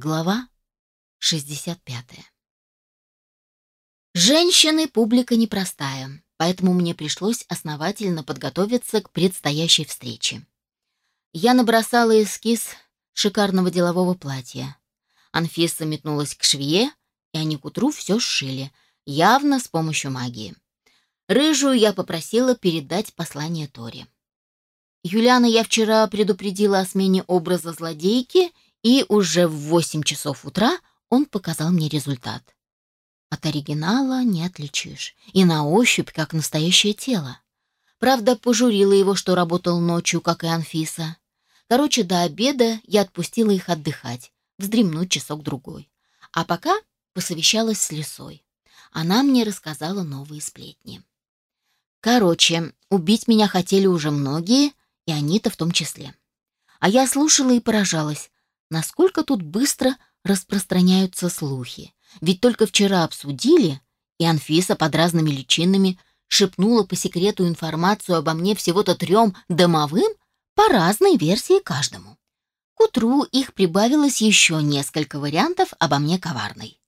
Глава 65. Женщины — публика непростая, поэтому мне пришлось основательно подготовиться к предстоящей встрече. Я набросала эскиз шикарного делового платья. Анфиса метнулась к швее, и они к утру все сшили, явно с помощью магии. Рыжую я попросила передать послание Торе. Юлиана я вчера предупредила о смене образа злодейки — и уже в 8 часов утра он показал мне результат. От оригинала не отличишь, и на ощупь, как настоящее тело. Правда, пожурила его, что работал ночью, как и Анфиса. Короче, до обеда я отпустила их отдыхать, вздремнуть часок-другой. А пока посовещалась с Лисой. Она мне рассказала новые сплетни. Короче, убить меня хотели уже многие, и они-то в том числе. А я слушала и поражалась, насколько тут быстро распространяются слухи. Ведь только вчера обсудили, и Анфиса под разными личинами шепнула по секрету информацию обо мне всего-то трем домовым по разной версии каждому. К утру их прибавилось еще несколько вариантов обо мне коварной.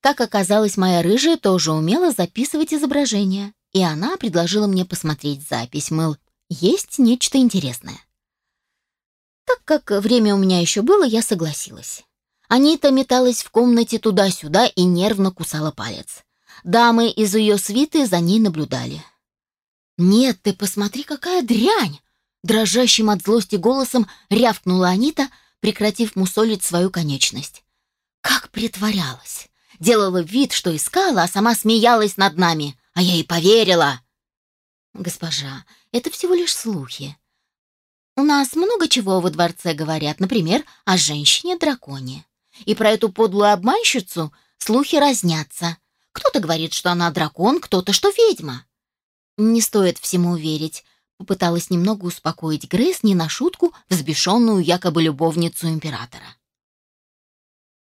Как оказалось, моя рыжая тоже умела записывать изображения, и она предложила мне посмотреть запись, мыл, есть нечто интересное. Так как время у меня еще было, я согласилась. Анита металась в комнате туда-сюда и нервно кусала палец. Дамы из ее свиты за ней наблюдали. «Нет, ты посмотри, какая дрянь!» Дрожащим от злости голосом рявкнула Анита, прекратив мусолить свою конечность. «Как притворялась! Делала вид, что искала, а сама смеялась над нами, а я и поверила!» «Госпожа, это всего лишь слухи. У нас много чего во дворце говорят, например, о женщине-драконе. И про эту подлую обманщицу слухи разнятся. Кто-то говорит, что она дракон, кто-то, что ведьма. Не стоит всему верить. Попыталась немного успокоить Грейс не на шутку взбешенную якобы любовницу императора.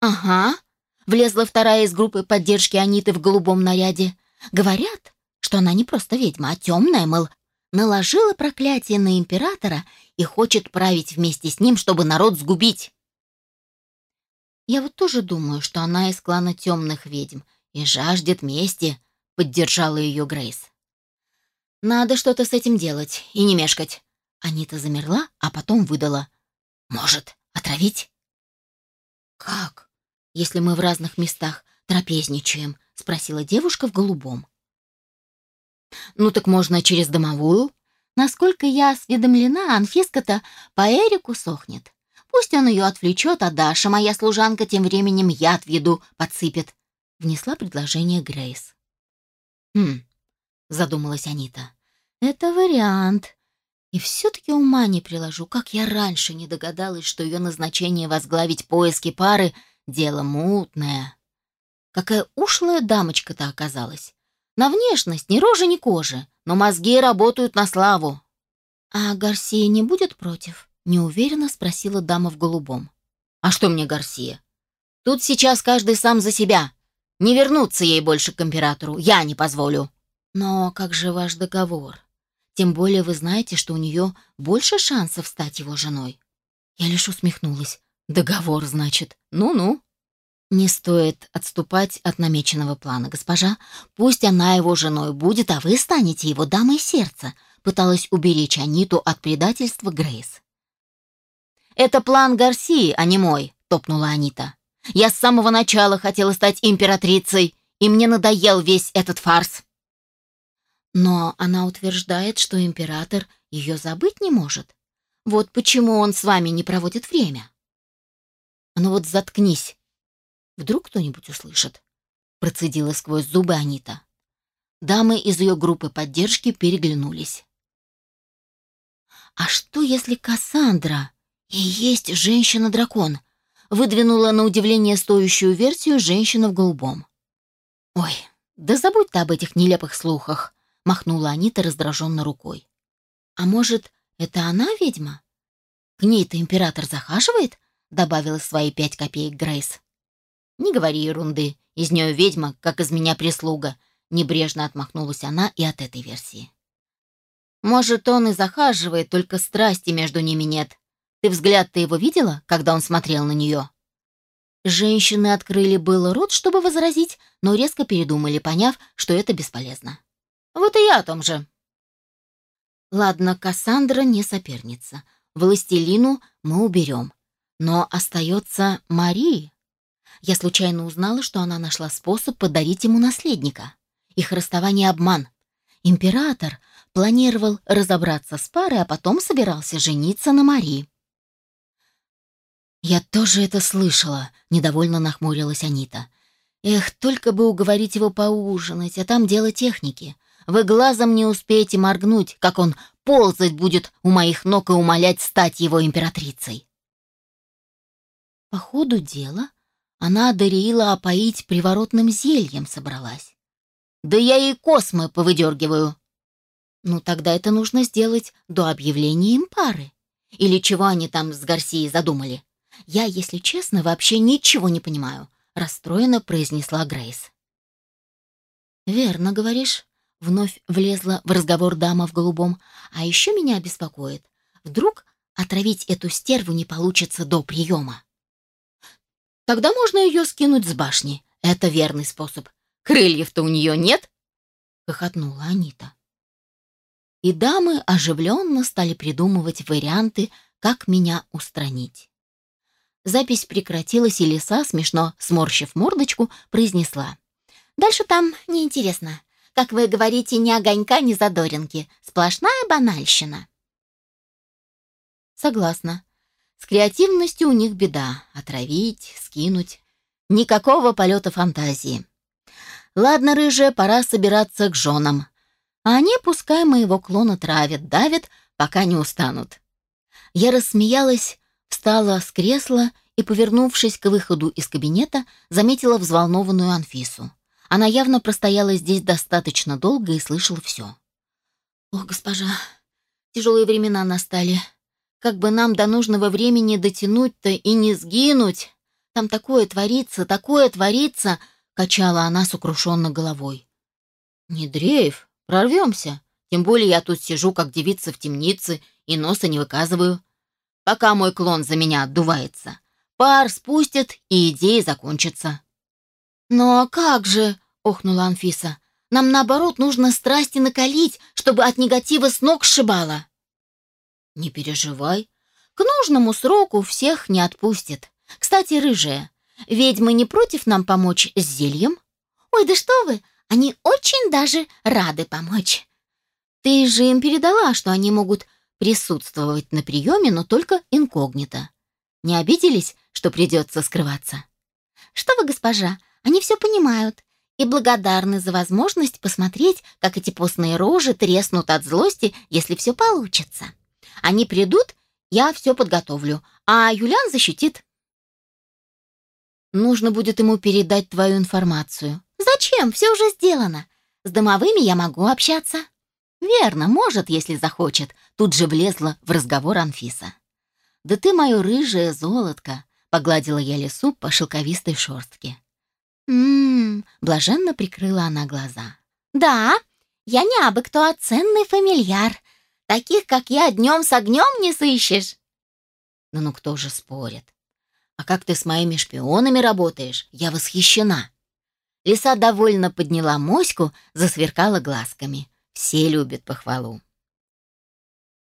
«Ага», — влезла вторая из группы поддержки Аниты в голубом наряде. «Говорят, что она не просто ведьма, а темная, мол, наложила проклятие на императора и хочет править вместе с ним, чтобы народ сгубить. Я вот тоже думаю, что она из клана темных ведьм и жаждет мести, поддержала ее Грейс. Надо что-то с этим делать и не мешкать. Анита замерла, а потом выдала. Может, отравить? Как? Если мы в разных местах трапезничаем, спросила девушка в голубом. Ну так можно через домовую. Насколько я осведомлена, Анфиска-то по Эрику сохнет. Пусть он ее отвлечет, а Даша, моя служанка, тем временем яд в еду подсыпет. Внесла предложение Грейс. «Хм», — задумалась Анита, — «это вариант. И все-таки ума не приложу, как я раньше не догадалась, что ее назначение возглавить поиски пары — дело мутное. Какая ушлая дамочка-то оказалась. На внешность ни рожи, ни кожи, но мозги работают на славу. А Гарсия не будет против? неуверенно спросила дама в голубом. А что мне Гарсия? Тут сейчас каждый сам за себя. Не вернуться ей больше к императору, я не позволю. Но как же ваш договор? Тем более вы знаете, что у нее больше шансов стать его женой. Я лишь усмехнулась. Договор, значит. Ну-ну. Не стоит отступать от намеченного плана, госпожа. Пусть она его женой будет, а вы станете его дамой сердца, пыталась уберечь Аниту от предательства Грейс. Это план Гарсии, а не мой, топнула Анита. Я с самого начала хотела стать императрицей, и мне надоел весь этот фарс. Но она утверждает, что император ее забыть не может. Вот почему он с вами не проводит время. Ну вот заткнись, Вдруг кто-нибудь услышит?» Процедила сквозь зубы Анита. Дамы из ее группы поддержки переглянулись. «А что, если Кассандра и есть женщина-дракон?» Выдвинула на удивление стоящую версию женщина в голубом. «Ой, да забудь ты об этих нелепых слухах», — махнула Анита раздраженно рукой. «А может, это она ведьма? К ней-то император захаживает?» — добавила свои пять копеек Грейс. «Не говори ерунды. Из нее ведьма, как из меня прислуга». Небрежно отмахнулась она и от этой версии. «Может, он и захаживает, только страсти между ними нет. Ты взгляд-то его видела, когда он смотрел на нее?» Женщины открыли было рот, чтобы возразить, но резко передумали, поняв, что это бесполезно. «Вот и я о том же». Ладно, Кассандра не соперница. Властелину мы уберем. Но остается Марии. Я случайно узнала, что она нашла способ подарить ему наследника. Их расставание — обман. Император планировал разобраться с парой, а потом собирался жениться на Марии. «Я тоже это слышала», — недовольно нахмурилась Анита. «Эх, только бы уговорить его поужинать, а там дело техники. Вы глазом не успеете моргнуть, как он ползать будет у моих ног и умолять стать его императрицей». По ходу дела она Дариила опоить приворотным зельем собралась. «Да я ей космы повыдергиваю». «Ну, тогда это нужно сделать до объявления им пары. Или чего они там с Гарсией задумали?» Я, если честно, вообще ничего не понимаю, расстроенно произнесла Грейс. Верно говоришь, вновь влезла в разговор дама в голубом. А еще меня беспокоит. Вдруг отравить эту стерву не получится до приема. Тогда можно ее скинуть с башни. Это верный способ. Крыльев-то у нее нет? Хохотнула Анита. И дамы оживленно стали придумывать варианты, как меня устранить. Запись прекратилась, и лиса, смешно сморщив мордочку, произнесла. «Дальше там неинтересно. Как вы говорите, ни огонька, ни задоринки. Сплошная банальщина». Согласна. С креативностью у них беда. Отравить, скинуть. Никакого полета фантазии. Ладно, рыжая, пора собираться к женам. А они, пускай моего клона травят, давят, пока не устанут. Я рассмеялась, встала с кресла и, повернувшись к выходу из кабинета, заметила взволнованную Анфису. Она явно простояла здесь достаточно долго и слышала все. «Ох, госпожа, тяжелые времена настали. Как бы нам до нужного времени дотянуть-то и не сгинуть? Там такое творится, такое творится!» — качала она сокрушенно головой. «Не дрейф, прорвемся. Тем более я тут сижу, как девица в темнице, и носа не выказываю пока мой клон за меня отдувается. Пар спустят, и идея закончится». «Ну а как же?» — охнула Анфиса. «Нам, наоборот, нужно страсти накалить, чтобы от негатива с ног сшибало». «Не переживай. К нужному сроку всех не отпустит. Кстати, рыжая, ведьмы не против нам помочь с зельем?» «Ой, да что вы! Они очень даже рады помочь». «Ты же им передала, что они могут присутствовать на приеме, но только инкогнито. Не обиделись, что придется скрываться? Что вы, госпожа, они все понимают и благодарны за возможность посмотреть, как эти постные рожи треснут от злости, если все получится. Они придут, я все подготовлю, а Юлян защитит. Нужно будет ему передать твою информацию. Зачем? Все уже сделано. С домовыми я могу общаться. «Верно, может, если захочет», — тут же влезла в разговор Анфиса. «Да ты мое рыжее золотко», — погладила я лесу по шелковистой шерстке. «М-м-м», блаженно прикрыла она глаза. «Да, я не абы кто, а ценный фамильяр. Таких, как я, днем с огнем не сыщешь». «Ну, ну кто же спорит? А как ты с моими шпионами работаешь? Я восхищена». Лиса довольно подняла моську, засверкала глазками. Все любят похвалу.